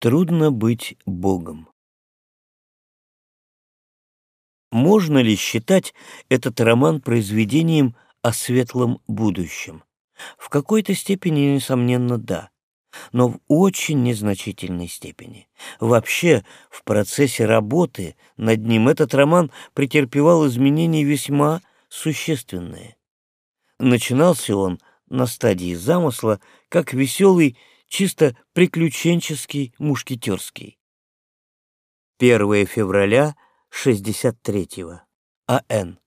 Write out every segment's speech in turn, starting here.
Трудно быть Богом. Можно ли считать этот роман произведением о светлом будущем? В какой-то степени, несомненно, да, но в очень незначительной степени. Вообще, в процессе работы над ним этот роман претерпевал изменения весьма существенные. Начинался он на стадии замысла как веселый чисто приключенческий, мушкетерский. 1 февраля 63-го. А.Н.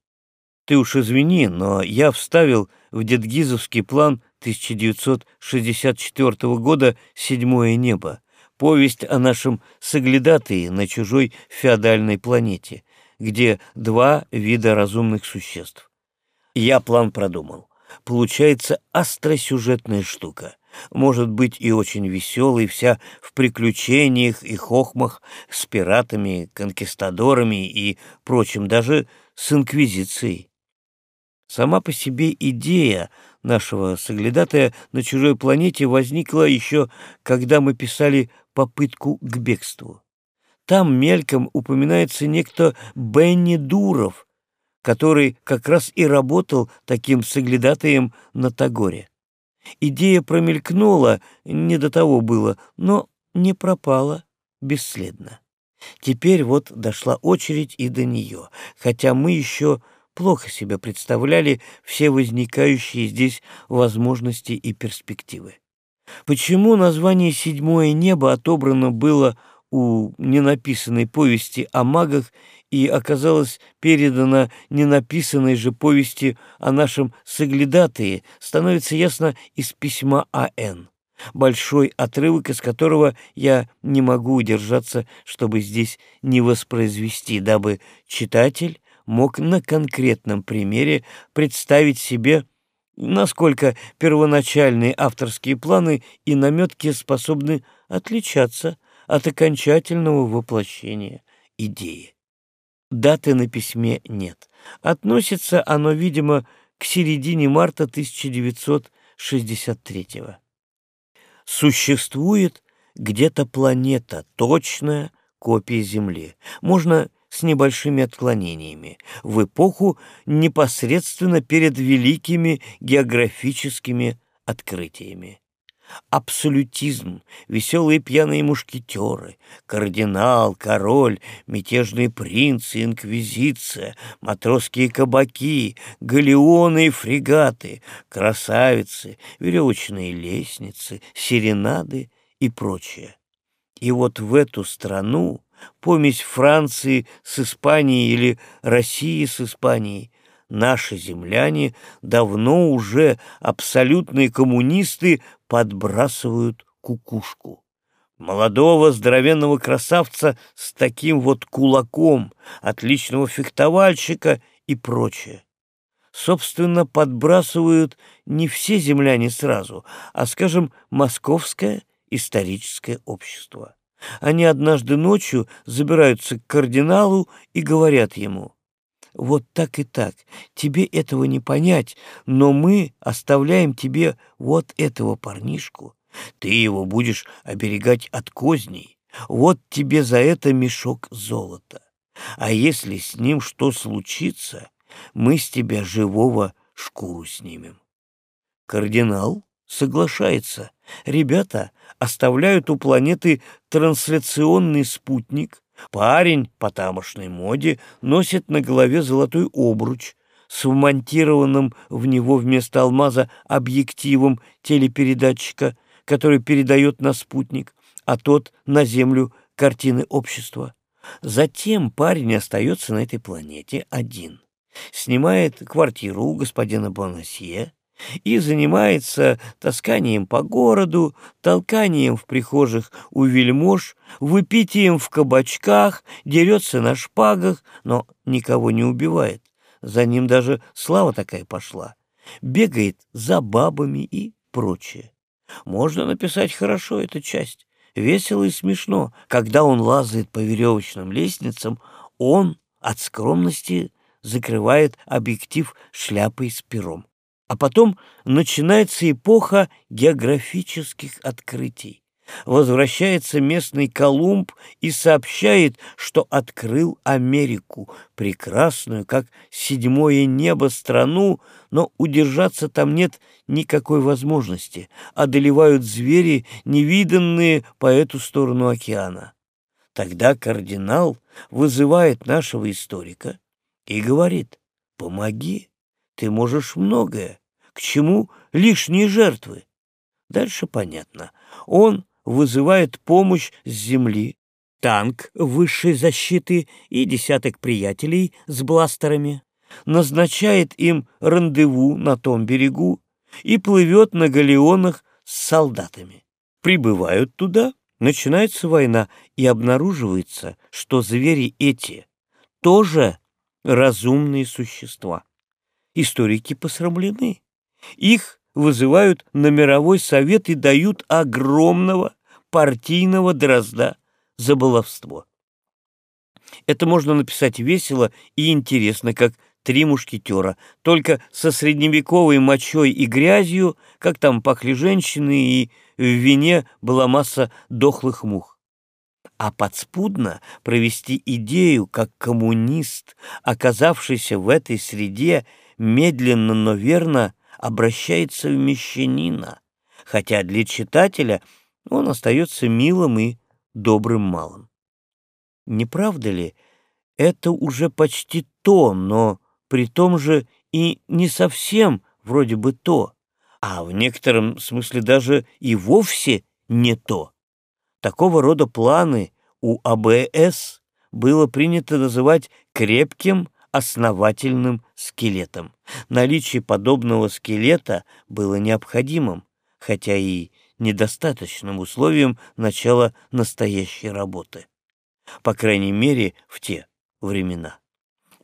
Ты уж извини, но я вставил в Дедгизовский план 1964 года «Седьмое небо», повесть о нашем соглядатые на чужой феодальной планете, где два вида разумных существ. Я план продумал. Получается остросюжетная штука может быть и очень веселой, вся в приключениях и хохмах с пиратами, конкистадорами и прочим, даже с инквизицией. Сама по себе идея нашего соглядатая на чужой планете возникла еще, когда мы писали попытку к бегству. Там мельком упоминается некто Бенни Дуров, который как раз и работал таким соглядатаем на Тагоре. Идея промелькнула, не до того было, но не пропала бесследно. Теперь вот дошла очередь и до нее, хотя мы еще плохо себе представляли все возникающие здесь возможности и перспективы. Почему название «Седьмое небо» отобрано было у ненаписанной повести о магах и оказалось передано ненаписанной же повести о нашем соглядатые, становится ясно из письма А.Н., большой отрывок из которого я не могу удержаться, чтобы здесь не воспроизвести, дабы читатель мог на конкретном примере представить себе, насколько первоначальные авторские планы и наметки способны отличаться от окончательного воплощения идеи. Даты на письме нет. Относится оно, видимо, к середине марта 1963 -го. Существует где-то планета, точная копия Земли. Можно с небольшими отклонениями, в эпоху непосредственно перед великими географическими открытиями абсолютизм, веселые пьяные мушкетеры, кардинал, король, мятежные принцы, инквизиция, матросские кабаки, галеоны и фрегаты, красавицы, веревочные лестницы, серенады и прочее. И вот в эту страну, помесь Франции с Испанией или России с Испанией, наши земляне, давно уже абсолютные коммунисты, подбрасывают кукушку. Молодого здоровенного красавца с таким вот кулаком, отличного фехтовальщика и прочее. Собственно, подбрасывают не все земляне сразу, а, скажем, московское историческое общество. Они однажды ночью забираются к кардиналу и говорят ему — вот так и так. Тебе этого не понять, но мы оставляем тебе вот этого парнишку. Ты его будешь оберегать от козней. Вот тебе за это мешок золота. А если с ним что случится, мы с тебя живого шкуру снимем. Кардинал соглашается. Ребята оставляют у планеты трансляционный спутник, Парень по тамошной моде носит на голове золотой обруч с вмонтированным в него вместо алмаза объективом телепередатчика, который передает на спутник, а тот на Землю картины общества. Затем парень остается на этой планете один. Снимает квартиру у господина Бонасье, и занимается тасканием по городу, толканием в прихожих у вельмож, выпитием в кабачках, дерется на шпагах, но никого не убивает. За ним даже слава такая пошла. Бегает за бабами и прочее. Можно написать хорошо эту часть. Весело и смешно. Когда он лазает по веревочным лестницам, он от скромности закрывает объектив шляпой с пером. А потом начинается эпоха географических открытий. Возвращается местный Колумб и сообщает, что открыл Америку, прекрасную, как седьмое небо, страну, но удержаться там нет никакой возможности. Одолевают звери, невиданные по эту сторону океана. Тогда кардинал вызывает нашего историка и говорит, «Помоги, ты можешь многое, к чему лишние жертвы?» Дальше понятно. Он вызывает помощь с земли, танк высшей защиты и десяток приятелей с бластерами, назначает им рандеву на том берегу и плывет на галеонах с солдатами. Прибывают туда, начинается война, и обнаруживается, что звери эти тоже разумные существа. Историки посрамлены. Их вызывают на мировой совет и дают огромного партийного дрозда за баловство. Это можно написать весело и интересно, как «Три мушкетера», только со средневековой мочой и грязью, как там пахли женщины, и в вине была масса дохлых мух. А подспудно провести идею, как коммунист, оказавшийся в этой среде, медленно, но верно обращается в мещанина, хотя для читателя он остается милым и добрым малым. Не правда ли, это уже почти то, но при том же и не совсем вроде бы то, а в некотором смысле даже и вовсе не то. Такого рода планы у АБС было принято называть крепким основательным скелетом. Наличие подобного скелета было необходимым, хотя и недостаточным условием начала настоящей работы. По крайней мере, в те времена.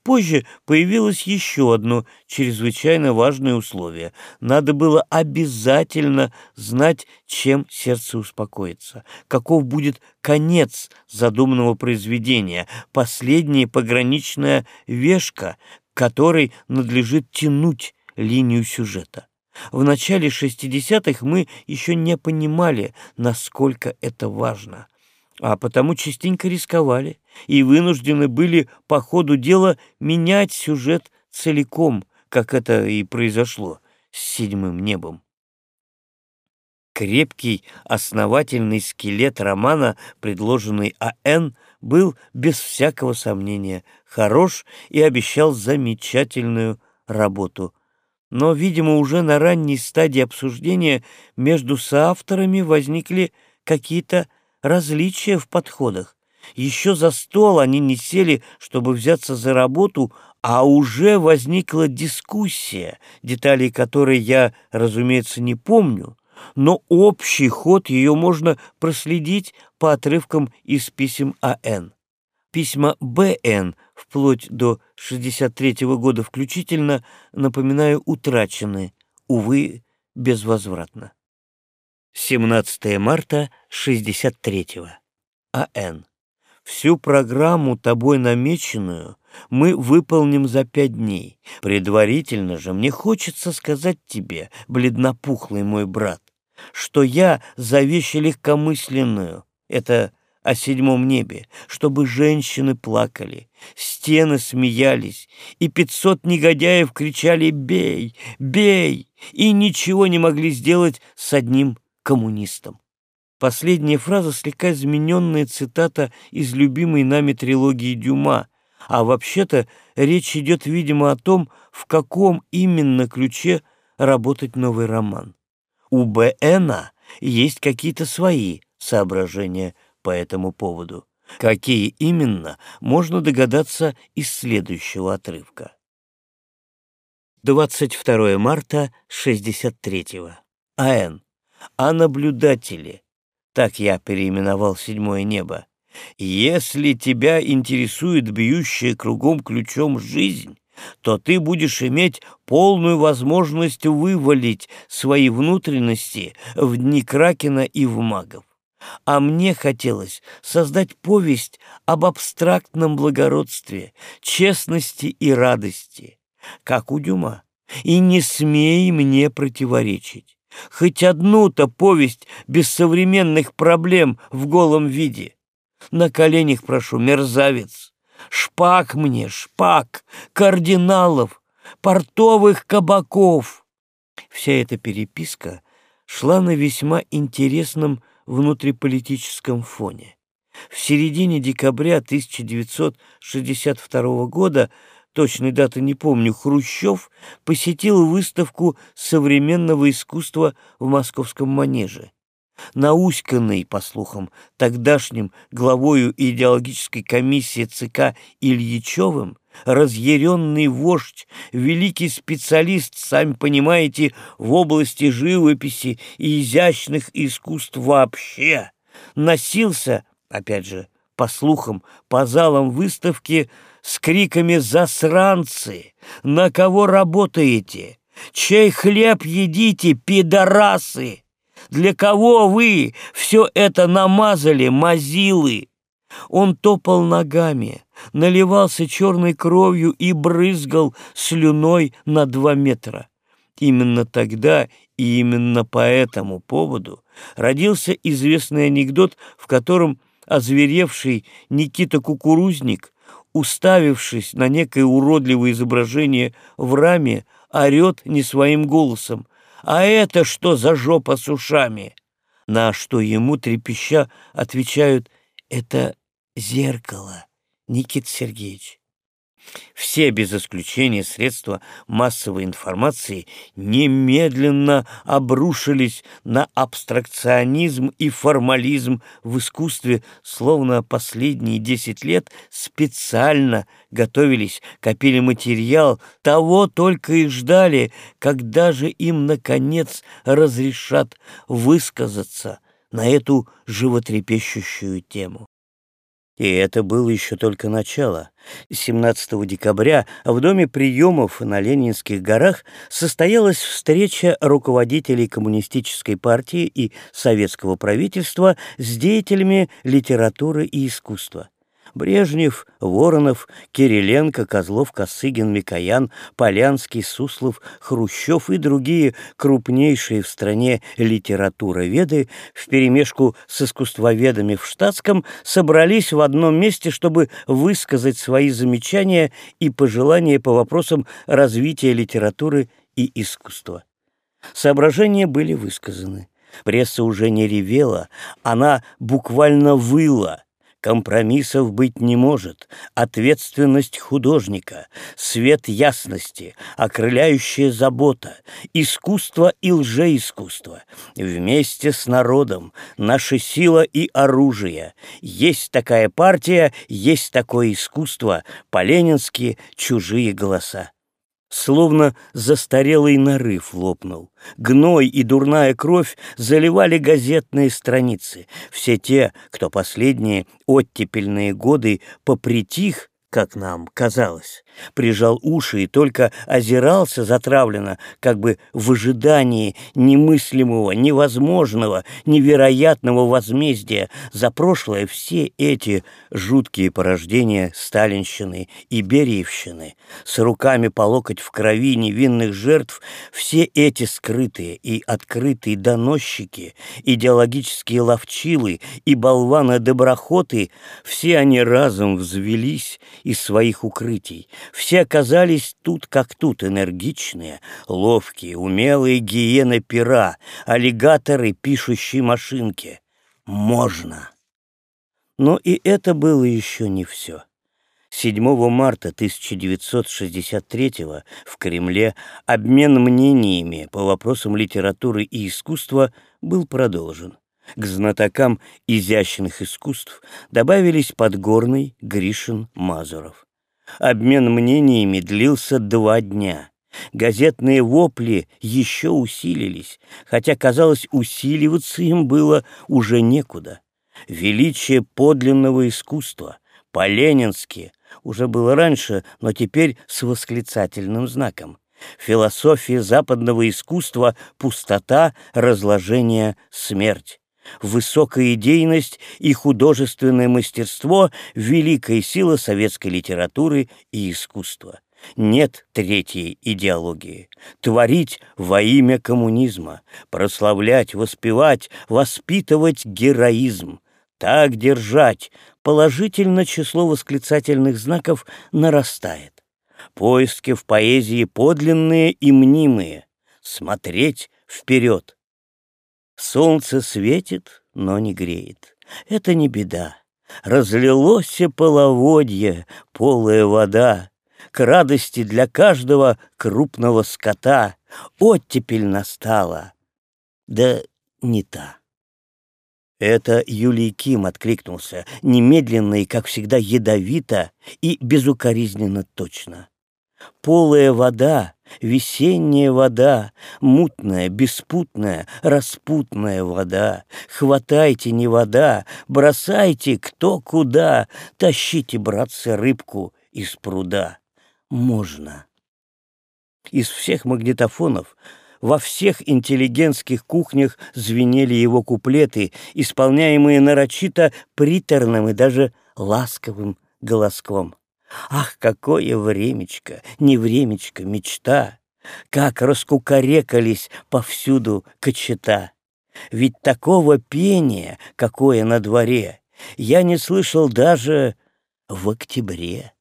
Позже появилось еще одно чрезвычайно важное условие. Надо было обязательно знать, чем сердце успокоится, каков будет конец задуманного произведения, последняя пограничная вешка, которой надлежит тянуть линию сюжета. В начале 60-х мы еще не понимали, насколько это важно а потому частенько рисковали и вынуждены были по ходу дела менять сюжет целиком, как это и произошло с седьмым небом. Крепкий, основательный скелет романа, предложенный А.Н., был без всякого сомнения хорош и обещал замечательную работу. Но, видимо, уже на ранней стадии обсуждения между соавторами возникли какие-то различия в подходах. Еще за стол они не сели, чтобы взяться за работу, а уже возникла дискуссия, деталей которой я, разумеется, не помню, но общий ход ее можно проследить по отрывкам из писем А.Н. Письма Б.Н. вплоть до 63 -го года включительно, напоминаю, утрачены, увы, безвозвратно. 17 марта 63-го. А.Н. Всю программу, тобой намеченную, мы выполним за пять дней. Предварительно же мне хочется сказать тебе, бледнопухлый мой брат, что я за вещь легкомысленную, это о седьмом небе, чтобы женщины плакали, стены смеялись, и пятьсот негодяев кричали «Бей! Бей!» и ничего не могли сделать с одним коммунистам. Последняя фраза слегка измененная цитата из любимой нами трилогии Дюма, а вообще-то речь идет, видимо, о том, в каком именно ключе работать новый роман. У Б.Н.А. есть какие-то свои соображения по этому поводу. Какие именно, можно догадаться из следующего отрывка. 22 марта 63-го. А.Н а наблюдатели. Так я переименовал седьмое небо. Если тебя интересует бьющая кругом ключом жизнь, то ты будешь иметь полную возможность вывалить свои внутренности в дни Кракена и в магов. А мне хотелось создать повесть об абстрактном благородстве, честности и радости, как у Дюма. И не смей мне противоречить. Хоть одну-то повесть без современных проблем в голом виде. На коленях прошу, мерзавец. Шпак мне, шпак, кардиналов, портовых кабаков. Вся эта переписка шла на весьма интересном внутриполитическом фоне. В середине декабря 1962 года, точной даты не помню, Хрущев посетил выставку современного искусства в московском манеже. Науськанный, по слухам, тогдашним главою идеологической комиссии ЦК Ильичевым, разъяренный вождь, великий специалист, сами понимаете, в области живописи и изящных искусств вообще, носился, опять же, по слухам, по залам выставки с криками «Засранцы! На кого работаете? Чей хлеб едите, пидорасы? Для кого вы все это намазали, мазилы?» Он топал ногами, наливался черной кровью и брызгал слюной на два метра. Именно тогда и именно по этому поводу родился известный анекдот, в котором озверевший Никита Кукурузник, уставившись на некое уродливое изображение в раме, орет не своим голосом. «А это что за жопа с ушами?» На что ему трепеща отвечают «Это зеркало, Никита Сергеевич. Все без исключения средства массовой информации немедленно обрушились на абстракционизм и формализм в искусстве, словно последние десять лет специально готовились, копили материал, того только и ждали, когда же им, наконец, разрешат высказаться на эту животрепещущую тему. И это было еще только начало. 17 декабря в Доме приемов на Ленинских горах состоялась встреча руководителей Коммунистической партии и советского правительства с деятелями литературы и искусства. Брежнев, Воронов, Кириленко, Козлов, Косыгин, Микоян, Полянский, Суслов, Хрущев и другие крупнейшие в стране литературоведы вперемешку с искусствоведами в штатском собрались в одном месте, чтобы высказать свои замечания и пожелания по вопросам развития литературы и искусства. Соображения были высказаны. Пресса уже не ревела, она буквально выла — Компромиссов быть не может. Ответственность художника, свет ясности, окрыляющая забота, искусство и лжеискусство. Вместе с народом наша сила и оружие. Есть такая партия, есть такое искусство, по-ленински чужие голоса. Словно застарелый нарыв лопнул. Гной и дурная кровь заливали газетные страницы. Все те, кто последние оттепельные годы попритих, как нам казалось, прижал уши и только озирался затравленно, как бы в ожидании немыслимого, невозможного, невероятного возмездия. За прошлое все эти жуткие порождения сталинщины и бериевщины, с руками по локоть в крови невинных жертв, все эти скрытые и открытые доносчики, идеологические ловчилы и болваны-доброхоты, все они разом взвелись из своих укрытий, все оказались тут как тут, энергичные, ловкие, умелые гиены пера, аллигаторы, пишущие машинки. Можно. Но и это было еще не все. 7 марта 1963 в Кремле обмен мнениями по вопросам литературы и искусства был продолжен. К знатокам изящных искусств добавились Подгорный, Гришин, Мазуров. Обмен мнениями длился два дня. Газетные вопли еще усилились, хотя, казалось, усиливаться им было уже некуда. Величие подлинного искусства, по-ленински, уже было раньше, но теперь с восклицательным знаком. Философия западного искусства — пустота, разложение, смерть высокая идейность и художественное мастерство — великая сила советской литературы и искусства. нет третьей идеологии. Творить во имя коммунизма, прославлять, воспевать, воспитывать героизм. Так держать. Положительно число восклицательных знаков нарастает. Поиски в поэзии подлинные и мнимые. Смотреть вперед. Солнце светит, но не греет. Это не беда. Разлилось половодье, полая вода, К радости для каждого крупного скота Оттепель настала, да не та. Это Юлий Ким откликнулся, немедленно и, как всегда, ядовито и безукоризненно точно. Полая вода, весенняя вода, мутная, беспутная, распутная вода. Хватайте не вода, бросайте кто куда, тащите, братцы, рыбку из пруда. Можно. Из всех магнитофонов во всех интеллигентских кухнях звенели его куплеты, исполняемые нарочито приторным и даже ласковым голоском. Ах, какое времечко, не времечко, мечта! Как раскукарекались повсюду кочета! Ведь такого пения, какое на дворе, я не слышал даже в октябре.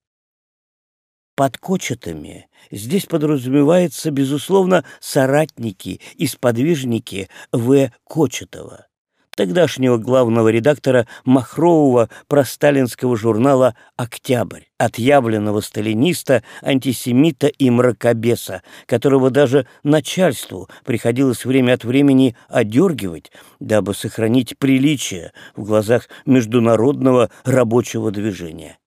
Под кочетами здесь подразумевается, безусловно, соратники и сподвижники В. Кочетова тогдашнего главного редактора махрового просталинского журнала «Октябрь», отъявленного сталиниста, антисемита и мракобеса, которого даже начальству приходилось время от времени одергивать, дабы сохранить приличие в глазах международного рабочего движения.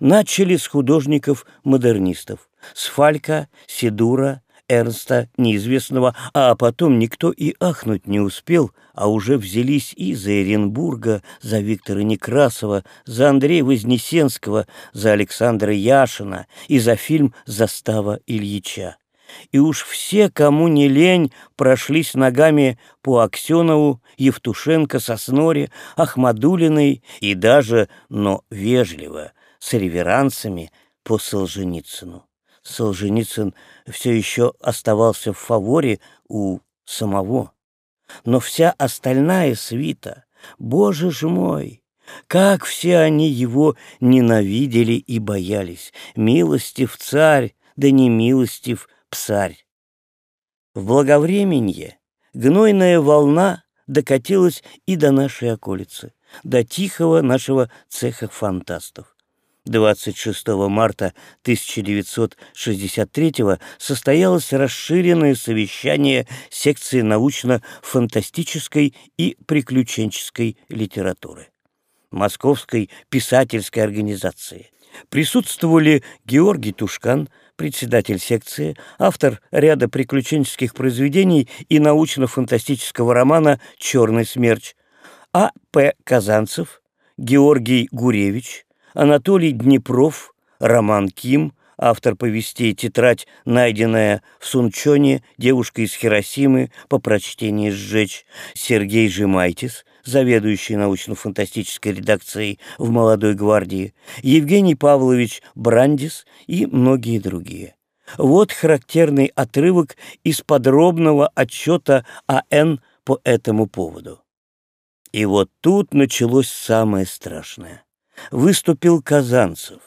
Начали с художников-модернистов, с Фалька, Сидура, Эрнста неизвестного, а потом никто и ахнуть не успел, а уже взялись и за Эренбурга, за Виктора Некрасова, за Андрея Вознесенского, за Александра Яшина и за фильм «Застава Ильича». И уж все, кому не лень, прошлись ногами по Аксенову, Евтушенко, Сосноре, Ахмадулиной и даже, но вежливо, с реверансами по Солженицыну. Солженицын все еще оставался в фаворе у самого. Но вся остальная свита, боже ж мой, как все они его ненавидели и боялись. Милостив царь, да не милостив псарь. В благовременье гнойная волна докатилась и до нашей околицы, до тихого нашего цеха фантастов. 26 марта 1963 состоялось расширенное совещание секции научно-фантастической и приключенческой литературы Московской писательской организации. Присутствовали Георгий Тушкан, председатель секции, автор ряда приключенческих произведений и научно-фантастического романа «Черный смерч», А. П. Казанцев, Георгий Гуревич, Анатолий Днепров, Роман Ким, автор повестей «Тетрадь, найденная в Сунчоне, девушка из Хиросимы, по прочтении сжечь», Сергей Жемайтис, заведующий научно-фантастической редакцией в «Молодой гвардии», Евгений Павлович Брандис и многие другие. Вот характерный отрывок из подробного отчета АН по этому поводу. И вот тут началось самое страшное выступил Казанцев.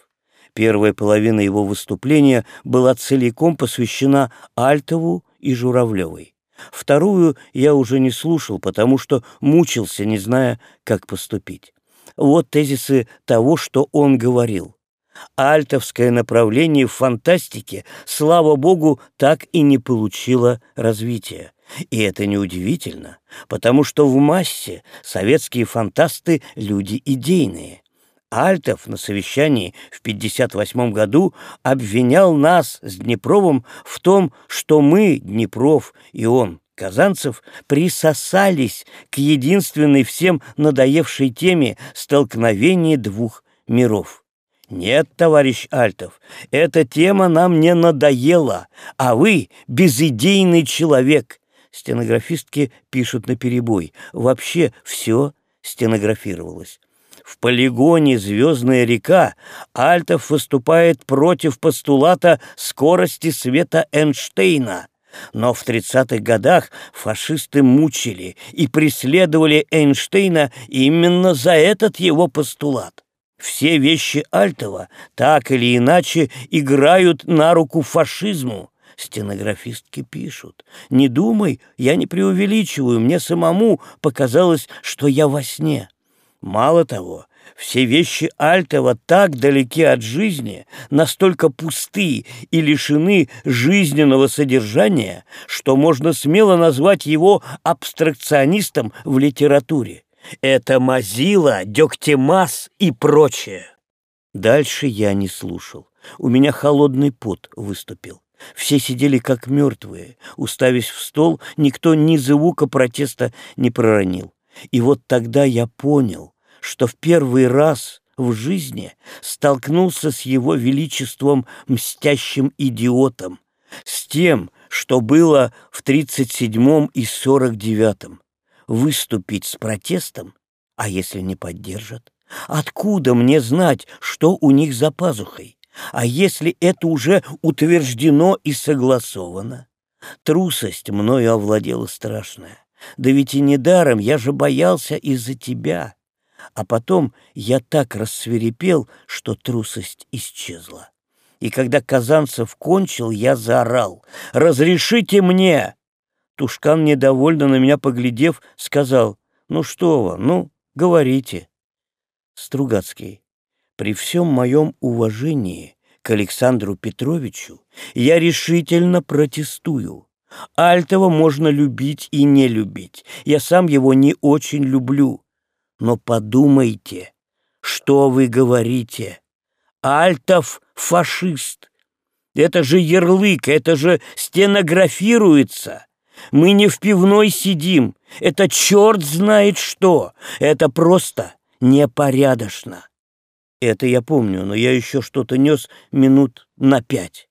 Первая половина его выступления была целиком посвящена Альтову и Журавлевой. Вторую я уже не слушал, потому что мучился, не зная, как поступить. Вот тезисы того, что он говорил. Альтовское направление в фантастике, слава богу, так и не получило развития. И это неудивительно, потому что в массе советские фантасты — люди идейные. Альтов на совещании в 58 году обвинял нас с Днепровым в том, что мы, Днепров и он, Казанцев, присосались к единственной всем надоевшей теме столкновения двух миров. Нет, товарищ Альтов, эта тема нам не надоела, а вы безидейный человек. Стенографистки пишут наперебой. Вообще все стенографировалось. В полигоне «Звездная река» Альтов выступает против постулата скорости света Эйнштейна. Но в 30-х годах фашисты мучили и преследовали Эйнштейна именно за этот его постулат. Все вещи Альтова так или иначе играют на руку фашизму. Стенографистки пишут. Не думай, я не преувеличиваю, мне самому показалось, что я во сне. Мало того, все вещи Альтова так далеки от жизни, настолько пусты и лишены жизненного содержания, что можно смело назвать его абстракционистом в литературе. Это Мазила, Дёктемас и прочее. Дальше я не слушал. У меня холодный пот выступил. Все сидели как мертвые, уставясь в стол, никто ни звука протеста не проронил. И вот тогда я понял, что в первый раз в жизни столкнулся с его величеством мстящим идиотом, с тем, что было в 37-м и 49-м. Выступить с протестом, а если не поддержат? Откуда мне знать, что у них за пазухой? А если это уже утверждено и согласовано? Трусость мною овладела страшная. Да ведь и недаром, я же боялся из-за тебя. А потом я так рассверепел, что трусость исчезла. И когда Казанцев кончил, я заорал. «Разрешите мне!» Тушкан, недовольно на меня поглядев, сказал. «Ну что вы, ну, говорите». Стругацкий. При всем моем уважении к Александру Петровичу я решительно протестую. Альтова можно любить и не любить. Я сам его не очень люблю. Но подумайте, что вы говорите. Альтов — фашист. Это же ярлык, это же стенографируется. Мы не в пивной сидим. Это черт знает что. Это просто непорядочно. Это я помню, но я еще что-то нес минут на пять.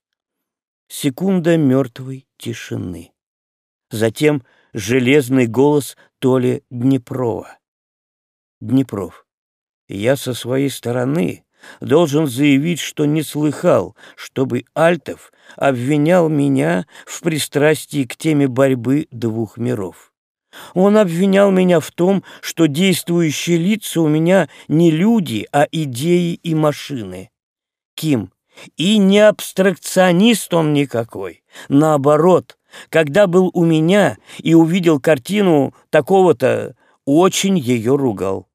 Секунда мертвой тишины. Затем железный голос Толи Днепрова. Днепров. Я со своей стороны должен заявить, что не слыхал, чтобы Альтов обвинял меня в пристрастии к теме борьбы двух миров. Он обвинял меня в том, что действующие лица у меня не люди, а идеи и машины. Ким, и не абстракционист он никакой. Наоборот, когда был у меня и увидел картину такого-то, очень ее ругал.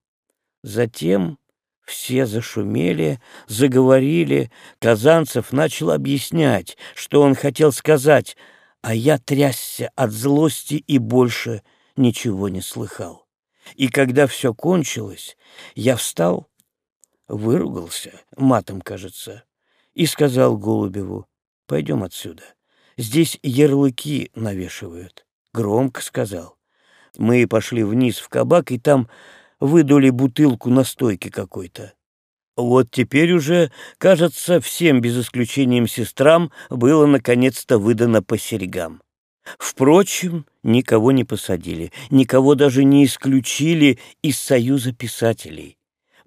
Затем все зашумели, заговорили. Казанцев начал объяснять, что он хотел сказать, а я трясся от злости и больше ничего не слыхал. И когда все кончилось, я встал, выругался, матом, кажется, и сказал Голубеву, «Пойдем отсюда. Здесь ярлыки навешивают». Громко сказал. Мы пошли вниз в кабак, и там выдули бутылку настойки какой-то. Вот теперь уже, кажется, всем, без исключением сестрам, было наконец-то выдано по серьгам. Впрочем, никого не посадили, никого даже не исключили из Союза писателей.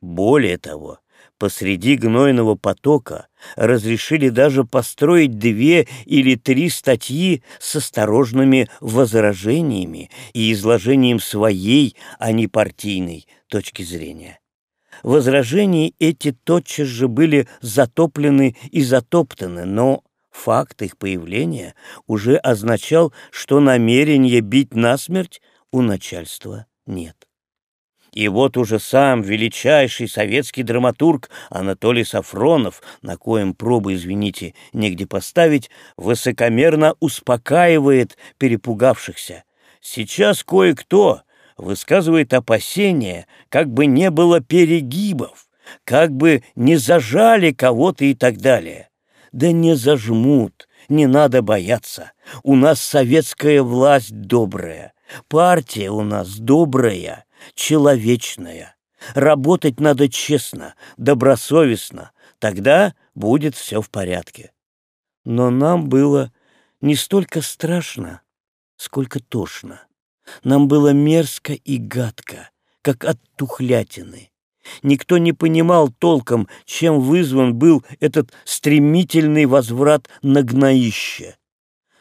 Более того, посреди гнойного потока разрешили даже построить две или три статьи с осторожными возражениями и изложением своей, а не партийной точки зрения. Возражения эти тотчас же были затоплены и затоптаны, но факт их появления уже означал, что намерения бить насмерть у начальства нет. И вот уже сам величайший советский драматург Анатолий Сафронов, на коем пробы, извините, негде поставить, высокомерно успокаивает перепугавшихся. Сейчас кое-кто высказывает опасения, как бы не было перегибов, как бы не зажали кого-то и так далее. Да не зажмут, не надо бояться. У нас советская власть добрая, партия у нас добрая, человечная. Работать надо честно, добросовестно, тогда будет все в порядке. Но нам было не столько страшно, сколько тошно. Нам было мерзко и гадко, как от тухлятины. Никто не понимал толком, чем вызван был этот стремительный возврат на гноище.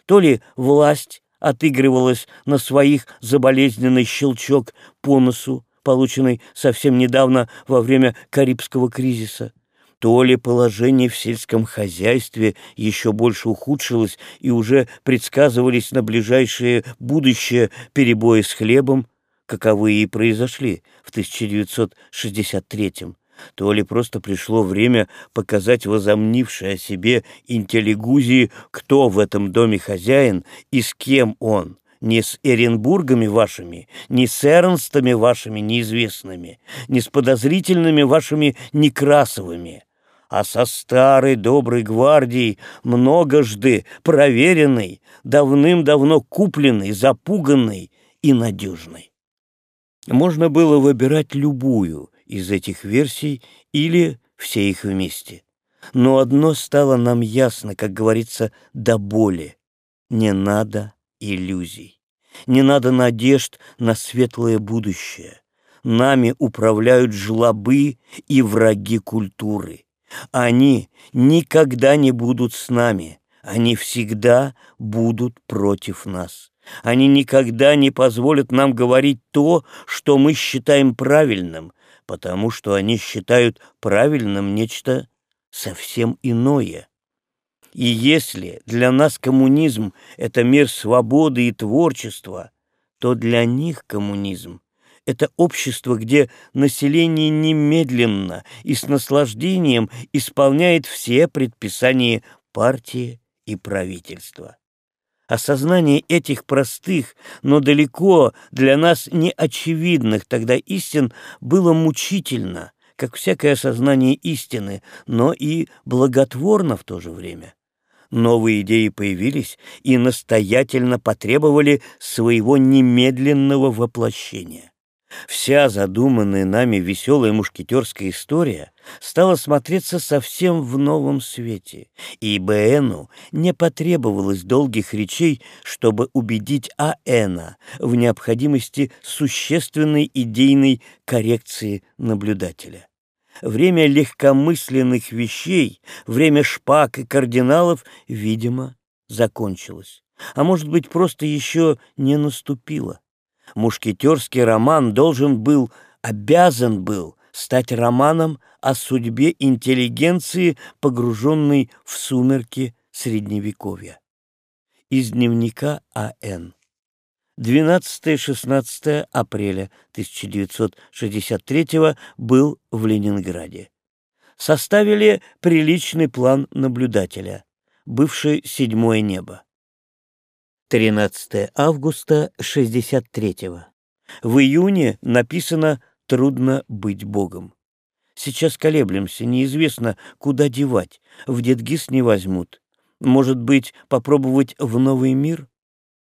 То ли власть отыгрывалась на своих за болезненный щелчок по носу, полученный совсем недавно во время Карибского кризиса, то ли положение в сельском хозяйстве еще больше ухудшилось и уже предсказывались на ближайшее будущее перебои с хлебом, каковые и произошли в 1963-м, то ли просто пришло время показать возомнившей о себе интеллигузии, кто в этом доме хозяин и с кем он, не с Эренбургами вашими, не с Эрнстами вашими неизвестными, не с подозрительными вашими Некрасовыми, а со старой доброй гвардией, многожды проверенной, давным-давно купленной, запуганной и надежной. Можно было выбирать любую из этих версий или все их вместе. Но одно стало нам ясно, как говорится, до боли. Не надо иллюзий. Не надо надежд на светлое будущее. Нами управляют жлобы и враги культуры. Они никогда не будут с нами. Они всегда будут против нас. Они никогда не позволят нам говорить то, что мы считаем правильным, потому что они считают правильным нечто совсем иное. И если для нас коммунизм — это мир свободы и творчества, то для них коммунизм — это общество, где население немедленно и с наслаждением исполняет все предписания партии и правительства. Осознание этих простых, но далеко для нас не очевидных тогда истин было мучительно, как всякое осознание истины, но и благотворно в то же время. Новые идеи появились и настоятельно потребовали своего немедленного воплощения. Вся задуманная нами веселая мушкетерская история стала смотреться совсем в новом свете, и Бээну не потребовалось долгих речей, чтобы убедить Аэна в необходимости существенной идейной коррекции наблюдателя. Время легкомысленных вещей, время шпаг и кардиналов, видимо, закончилось. А может быть, просто еще не наступило. Мушкетерский роман должен был, обязан был стать романом о судьбе интеллигенции, погруженной в сумерки Средневековья. Из дневника А.Н. 12-16 апреля 1963 был в Ленинграде. Составили приличный план наблюдателя, бывшее седьмое небо. 13 августа 63-го. В июне написано «Трудно быть Богом». Сейчас колеблемся, неизвестно, куда девать. В Дедгиз не возьмут. Может быть, попробовать в новый мир?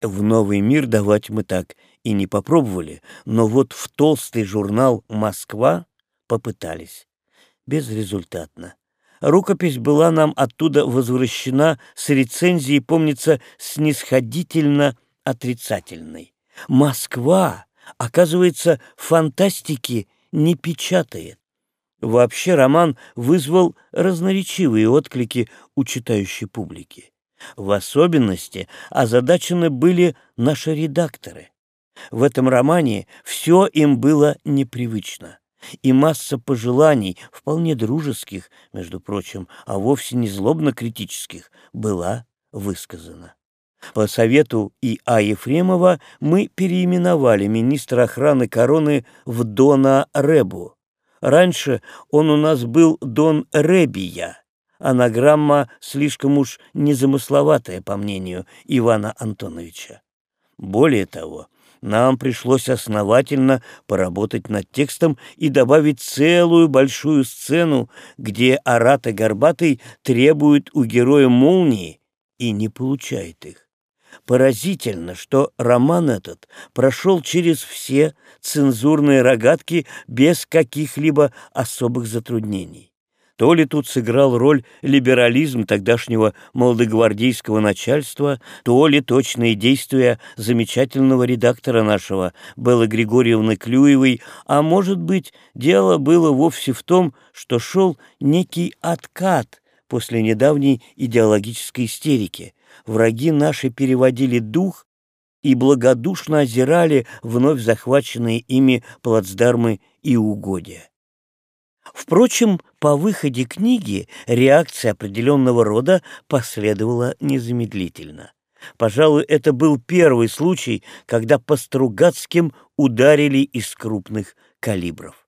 В новый мир давать мы так и не попробовали, но вот в толстый журнал «Москва» попытались. Безрезультатно. Рукопись была нам оттуда возвращена с рецензией, помнится, снисходительно отрицательной. Москва, оказывается, фантастики не печатает. Вообще роман вызвал разноречивые отклики у читающей публики. В особенности озадачены были наши редакторы. В этом романе все им было непривычно и масса пожеланий, вполне дружеских, между прочим, а вовсе не злобно-критических, была высказана. По совету И.А. Ефремова мы переименовали министра охраны короны в Дона Ребу. Раньше он у нас был Дон Ребия, анаграмма слишком уж незамысловатая, по мнению Ивана Антоновича. Более того, нам пришлось основательно поработать над текстом и добавить целую большую сцену, где Арат и Горбатый требуют у героя молнии и не получает их. Поразительно, что роман этот прошел через все цензурные рогатки без каких-либо особых затруднений. То ли тут сыграл роль либерализм тогдашнего молодогвардейского начальства, то ли точные действия замечательного редактора нашего, Беллы Григорьевны Клюевой, а может быть, дело было вовсе в том, что шел некий откат после недавней идеологической истерики. Враги наши переводили дух и благодушно озирали вновь захваченные ими плацдармы и угодья. Впрочем, по выходе книги реакция определенного рода последовала незамедлительно. Пожалуй, это был первый случай, когда по Стругацким ударили из крупных калибров.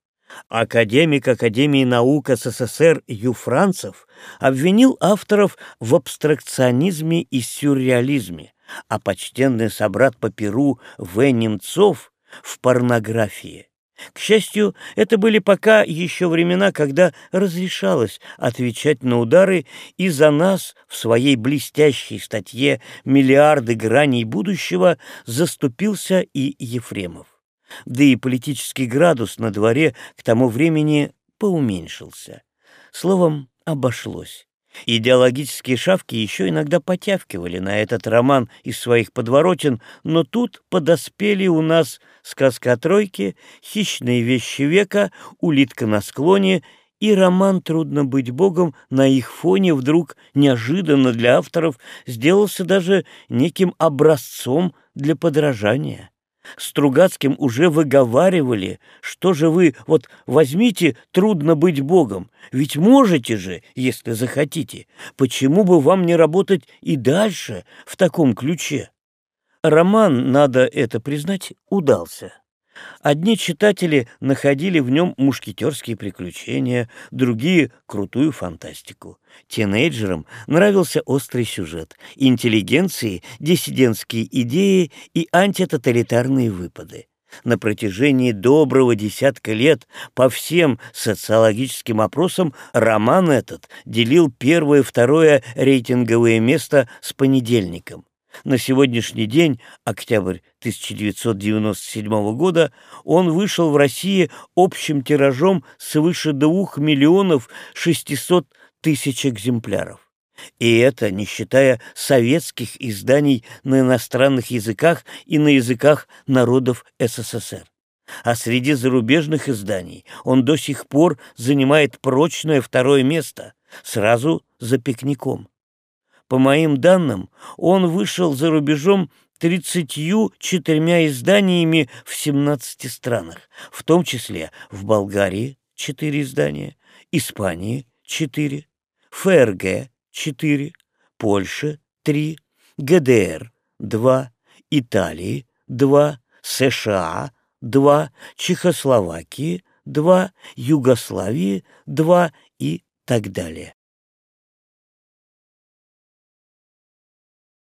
Академик Академии наук СССР Юфранцев обвинил авторов в абстракционизме и сюрреализме, а почтенный собрат по Перу В. Немцов в порнографии. К счастью, это были пока еще времена, когда разрешалось отвечать на удары, и за нас в своей блестящей статье «Миллиарды граней будущего» заступился и Ефремов. Да и политический градус на дворе к тому времени поуменьшился. Словом, обошлось. Идеологические шавки еще иногда потявкивали на этот роман из своих подворотен, но тут подоспели у нас сказка о тройке, хищные вещи века, улитка на склоне и роман «Трудно быть богом» на их фоне вдруг неожиданно для авторов сделался даже неким образцом для подражания. Стругацким уже выговаривали, что же вы, вот возьмите «Трудно быть Богом», ведь можете же, если захотите, почему бы вам не работать и дальше в таком ключе? Роман, надо это признать, удался. Одни читатели находили в нем мушкетерские приключения, другие — крутую фантастику. Тинейджерам нравился острый сюжет, интеллигенции — диссидентские идеи и антитоталитарные выпады. На протяжении доброго десятка лет по всем социологическим опросам роман этот делил первое-второе рейтинговое место с понедельником. На сегодняшний день, октябрь 1997 года, он вышел в России общим тиражом свыше 2 миллионов 600 тысяч экземпляров. И это не считая советских изданий на иностранных языках и на языках народов СССР. А среди зарубежных изданий он до сих пор занимает прочное второе место, сразу за пикником. По моим данным, он вышел за рубежом 34 изданиями в 17 странах, в том числе в Болгарии 4 издания, Испании 4, ФРГ 4, Польше 3, ГДР 2, Италии 2, США 2, Чехословакии 2, Югославии 2 и так далее.